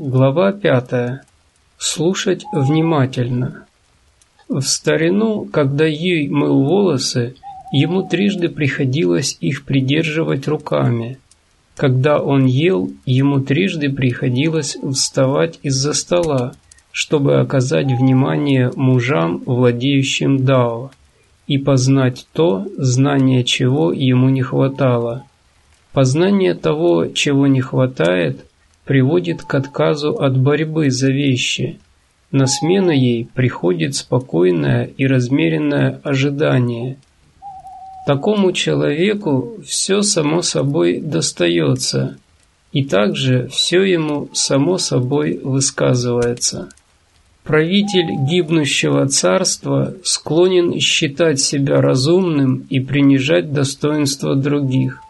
Глава пятая. Слушать внимательно. В старину, когда Юй мыл волосы, ему трижды приходилось их придерживать руками. Когда он ел, ему трижды приходилось вставать из-за стола, чтобы оказать внимание мужам, владеющим Дао, и познать то, знание чего ему не хватало. Познание того, чего не хватает, приводит к отказу от борьбы за вещи. На смену ей приходит спокойное и размеренное ожидание. Такому человеку все само собой достается, и также все ему само собой высказывается. Правитель гибнущего царства склонен считать себя разумным и принижать достоинство других.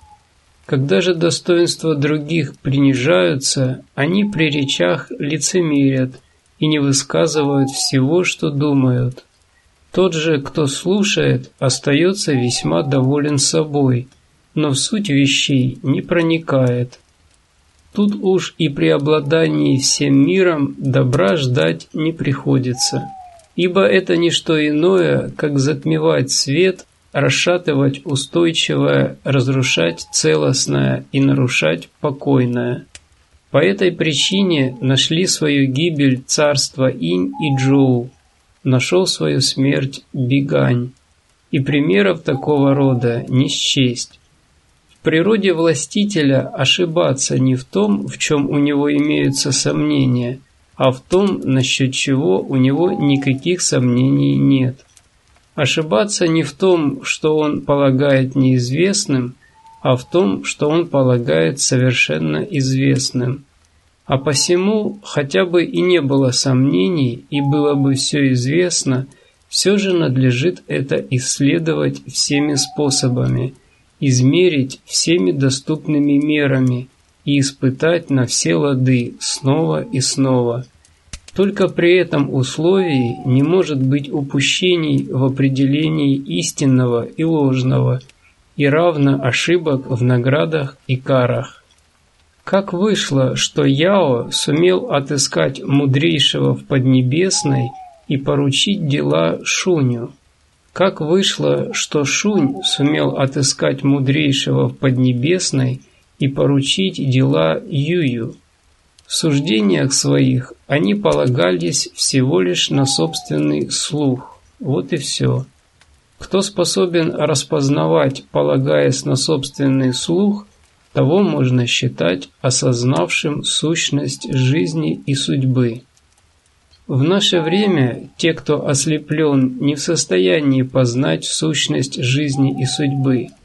Когда же достоинства других принижаются, они при речах лицемерят и не высказывают всего, что думают. Тот же, кто слушает, остается весьма доволен собой, но в суть вещей не проникает. Тут уж и при обладании всем миром добра ждать не приходится, ибо это не что иное, как затмевать свет расшатывать устойчивое, разрушать целостное и нарушать покойное. По этой причине нашли свою гибель царства Инь и Джоу, нашел свою смерть Бигань. И примеров такого рода не счесть. В природе властителя ошибаться не в том, в чем у него имеются сомнения, а в том, насчет чего у него никаких сомнений нет. Ошибаться не в том, что он полагает неизвестным, а в том, что он полагает совершенно известным. А посему, хотя бы и не было сомнений, и было бы все известно, все же надлежит это исследовать всеми способами, измерить всеми доступными мерами и испытать на все лады снова и снова – только при этом условии не может быть упущений в определении истинного и ложного, и равно ошибок в наградах и карах. Как вышло, что Яо сумел отыскать мудрейшего в Поднебесной и поручить дела Шуню? Как вышло, что Шунь сумел отыскать мудрейшего в Поднебесной и поручить дела Юю? В суждениях своих они полагались всего лишь на собственный слух. Вот и все. Кто способен распознавать, полагаясь на собственный слух, того можно считать осознавшим сущность жизни и судьбы. В наше время те, кто ослеплен, не в состоянии познать сущность жизни и судьбы –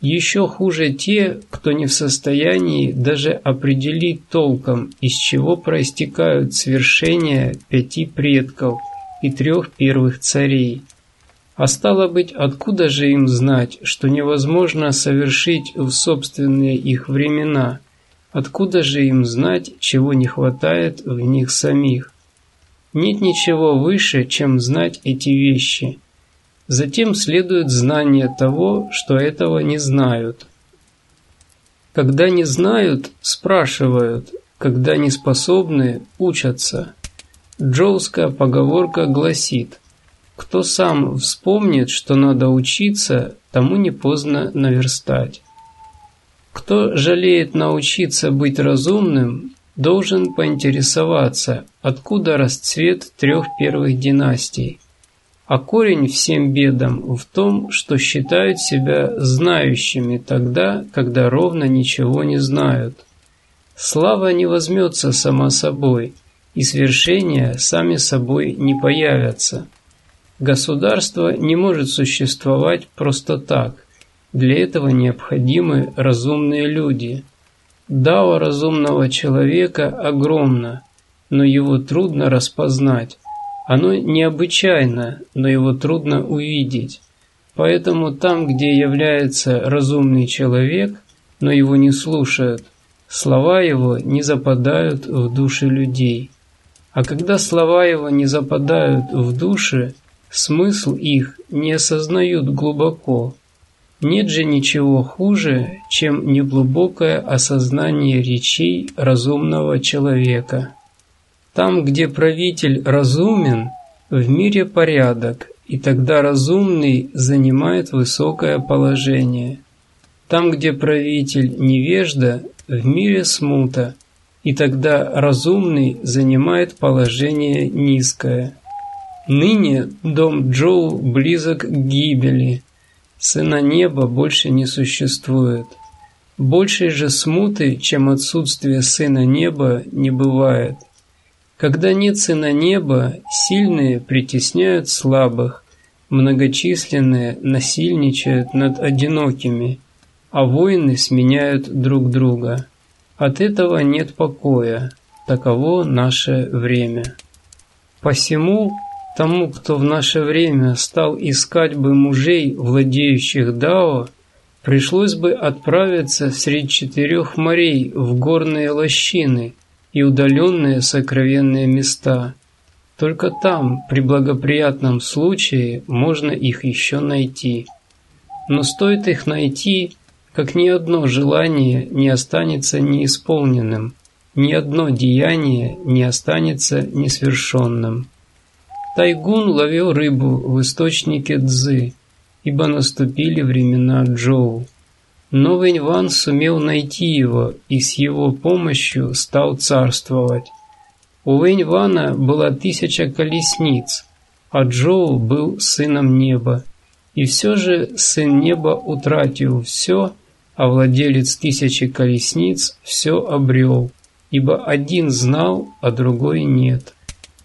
еще хуже те, кто не в состоянии даже определить толком, из чего проистекают свершения пяти предков и трех первых царей. А стало быть, откуда же им знать, что невозможно совершить в собственные их времена? Откуда же им знать, чего не хватает в них самих? Нет ничего выше, чем знать эти вещи – Затем следует знание того, что этого не знают. Когда не знают, спрашивают, когда не способны, учатся. Джоуская поговорка гласит, кто сам вспомнит, что надо учиться, тому не поздно наверстать. Кто жалеет научиться быть разумным, должен поинтересоваться, откуда расцвет трех первых династий – а корень всем бедам в том, что считают себя знающими тогда, когда ровно ничего не знают. Слава не возьмется сама собой, и свершения сами собой не появятся. Государство не может существовать просто так. Для этого необходимы разумные люди. Дао разумного человека огромно, но его трудно распознать. Оно необычайно, но его трудно увидеть. Поэтому там, где является разумный человек, но его не слушают, слова его не западают в души людей. А когда слова его не западают в души, смысл их не осознают глубоко. Нет же ничего хуже, чем неглубокое осознание речей разумного человека. Там, где правитель разумен, в мире порядок, и тогда разумный занимает высокое положение. Там, где правитель невежда, в мире смута, и тогда разумный занимает положение низкое. Ныне дом Джоу близок к гибели – Сына неба больше не существует. Большей же смуты, чем отсутствие Сына неба, не бывает. Когда нет Сына неба, сильные притесняют слабых, многочисленные насильничают над одинокими, а воины сменяют друг друга. От этого нет покоя. Таково наше время. Посему Тому, кто в наше время стал искать бы мужей, владеющих Дао, пришлось бы отправиться среди четырех морей в горные лощины и удаленные сокровенные места. Только там, при благоприятном случае, можно их еще найти. Но стоит их найти, как ни одно желание не останется неисполненным, ни одно деяние не останется несвершенным. Тайгун ловил рыбу в источнике Цзы, ибо наступили времена Джоу. Но Вэнь сумел найти его и с его помощью стал царствовать. У Вэнь была тысяча колесниц, а Джоу был сыном неба. И все же сын неба утратил все, а владелец тысячи колесниц все обрел, ибо один знал, а другой нет.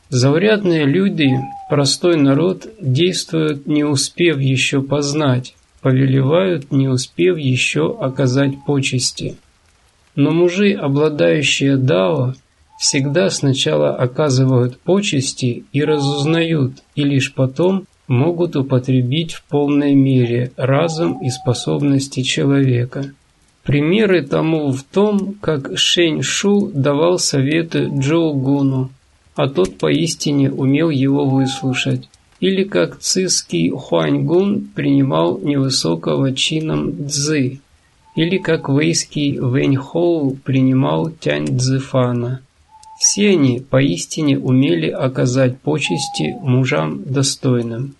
Заурядные люди, простой народ, действуют, не успев еще познать, повелевают, не успев еще оказать почести. Но мужи, обладающие дао, всегда сначала оказывают почести и разузнают, и лишь потом могут употребить в полной мере разум и способности человека. Примеры тому в том, как Шэнь Шу давал советы Джоу Гуну, а тот поистине умел его выслушать. Или как циский Хуаньгун принимал невысокого чином Цзы, или как вейский Вэньхоу принимал Тянь Цзыфана. Все они поистине умели оказать почести мужам достойным.